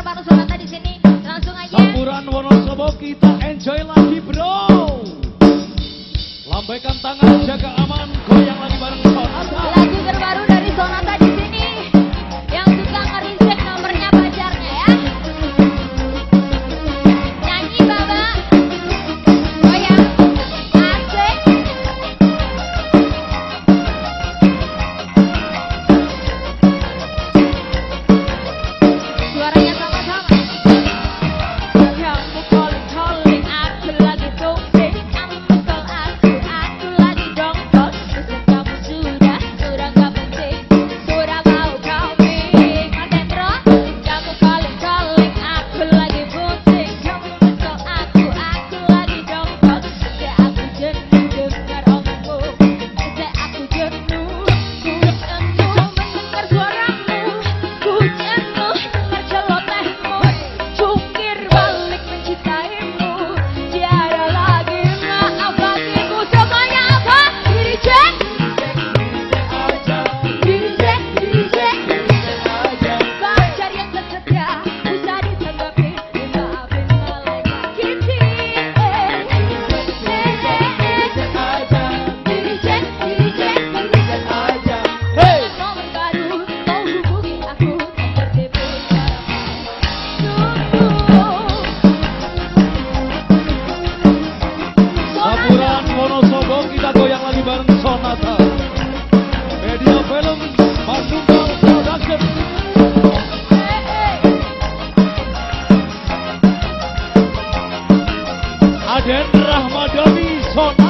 Baru Surata di sini. Langsung aja. Campuran Wonosobo kita enjoy lagi, Bro. Lambaikan tangan, jaga aman, goyang lagi bareng Sonata. Lagu terbaru dari Sonata Raden Rahmadani Sona